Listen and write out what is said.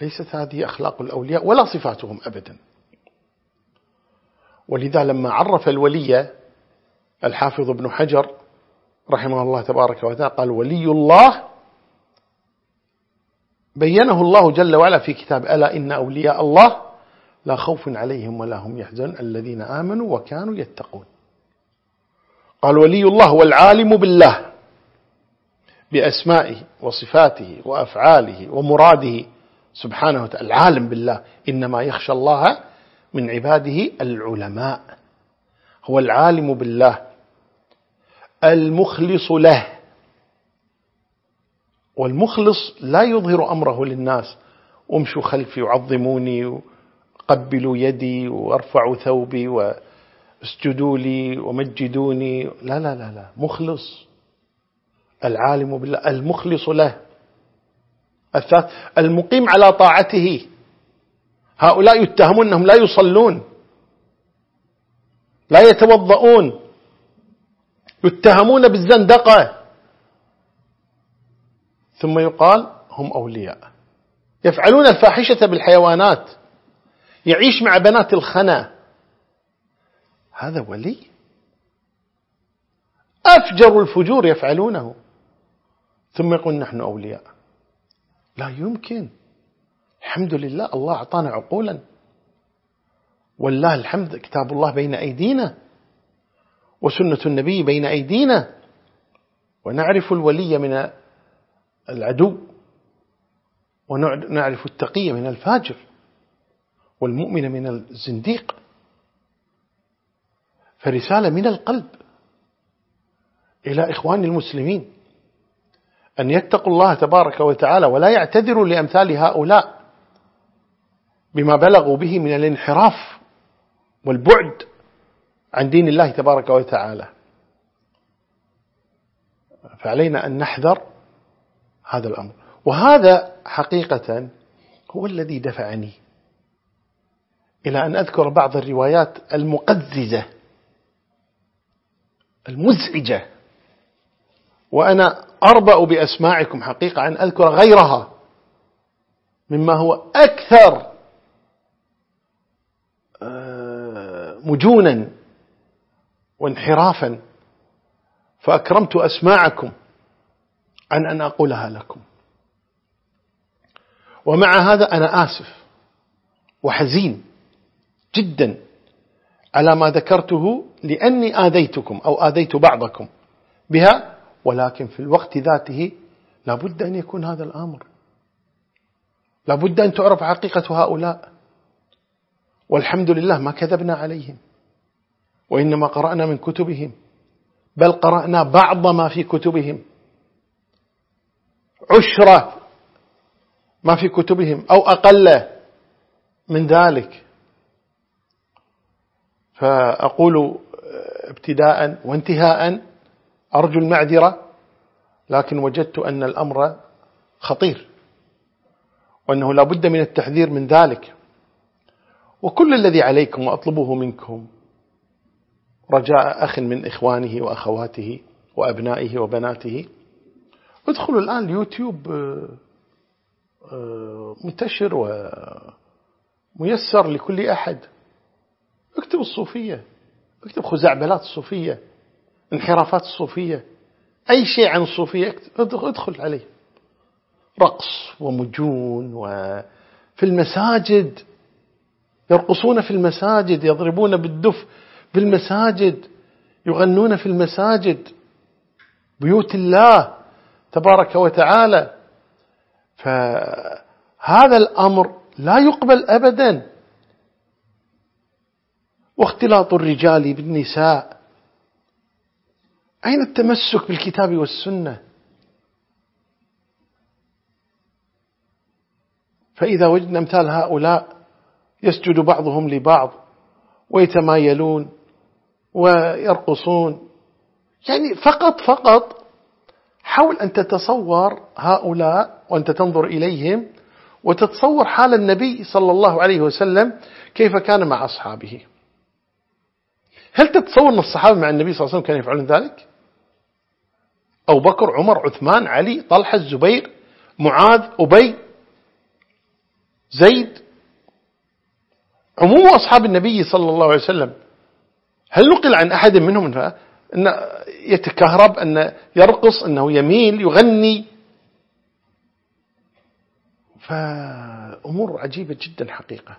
ليست هذه أخلاق الأولياء ولا صفاتهم أبدا. ولذا لما عرف الولي الحافظ ابن حجر رحمه الله تبارك وتعالى قال ولي الله بينه الله جل وعلا في كتاب ألا إن أولياء الله لا خوف عليهم ولا هم يحزن الذين آمنوا وكانوا يتقون. قال ولي الله هو العالم بالله بأسمائه وصفاته وأفعاله ومراده سبحانه وتعالى العالم بالله إنما يخشى الله من عباده العلماء. هو العالم بالله المخلص له. والمخلص لا يظهر أمره للناس. امشوا خلفي وعظموني وقبلوا يدي وارفعوا ثوبي واسجدوا لي ومجدوني. لا لا لا لا. مخلص العالم بالله المخلص له. الثالث المقيم على طاعته. هؤلاء يتهمون أنهم لا يصلون. لا يتوضؤون. يتهمون بالزندقة. ثم يقال هم أولياء. يفعلون الفاحشة بالحيوانات. يعيش مع بنات الخنا. هذا ولي. أفجر الفجور يفعلونه. ثم يقول نحن أولياء. لا يمكن. الحمد لله الله أعطانا عقولا. والله الحمد كتاب الله بين أيدينا وسنة النبي بين أيدينا. ونعرف الولي من العدو ونعرف التقي من الفاجر والمؤمن من الزنديق. فرسالة من القلب. إلى إخوان المسلمين أن يتقوا الله تبارك وتعالى ولا يعتذروا لأمثال هؤلاء بما بلغوا به من الانحراف والبعد عن دين الله تبارك وتعالى. فعلينا أن نحذر هذا الأمر. وهذا حقيقة هو الذي دفعني إلى أن أذكر بعض الروايات المقززة المزعجة وأنا أربأ بأسماعكم حقيقة أن أذكر غيرها مما هو أكثر آه، مجونا وانحرافا. فأكرمت أسماعكم عن أن أقولها لكم. ومع هذا أنا آسف وحزين جدا على ما ذكرته لأني آذيتكم أو آذيت بعضكم بها. ولكن في الوقت ذاته لابد أن يكون هذا الأمر. لابد أن تعرف حقيقة هؤلاء. والحمد لله ما كذبنا عليهم وإنما قرأنا من كتبهم بل قرأنا بعض ما في كتبهم. عشرة ما في كتبهم أو أقل من ذلك. فأقول ابتداء وانتهاء أرجو المعذرة لكن وجدت أن الأمر خطير وأنه لا بد من التحذير من ذلك. وكل الذي عليكم وأطلبه منكم رجاء أخ من إخوانه وأخواته وأبنائه وبناته. ادخلوا الآن اليوتيوب آه، آه، منتشر وميسر لكل أحد. اكتب الصوفية اكتب خزعبلات الصوفية. انحرافات الصوفية أي شيء عن الصوفية ادخل عليه. رقص ومجون وفي المساجد. يرقصون في المساجد يضربون بالدف في المساجد يغنون في المساجد. بيوت الله تبارك وتعالى. فهذا الأمر لا يقبل أبدا. واختلاط الرجال بالنساء. أين التمسك بالكتاب والسنة؟ فإذا وجدنا أمثال هؤلاء يسجد بعضهم لبعض ويتمايلون ويرقصون. يعني فقط فقط حاول أن تتصور هؤلاء وأنت تنظر إليهم وتتصور حال النبي صلى الله عليه وسلم كيف كان مع أصحابه. هل تتصور أن الصحابة مع النبي صلى الله عليه وسلم كانوا يفعلون ذلك؟ أبو بكر عمر عثمان علي طلحة الزبير معاذ أبي زيد. عموم أصحاب النبي صلى الله عليه وسلم هل نقل عن أحد منهم أن يتكهرب أن يرقص أنه يميل يغني؟ فأمور عجيبة جدا حقيقة.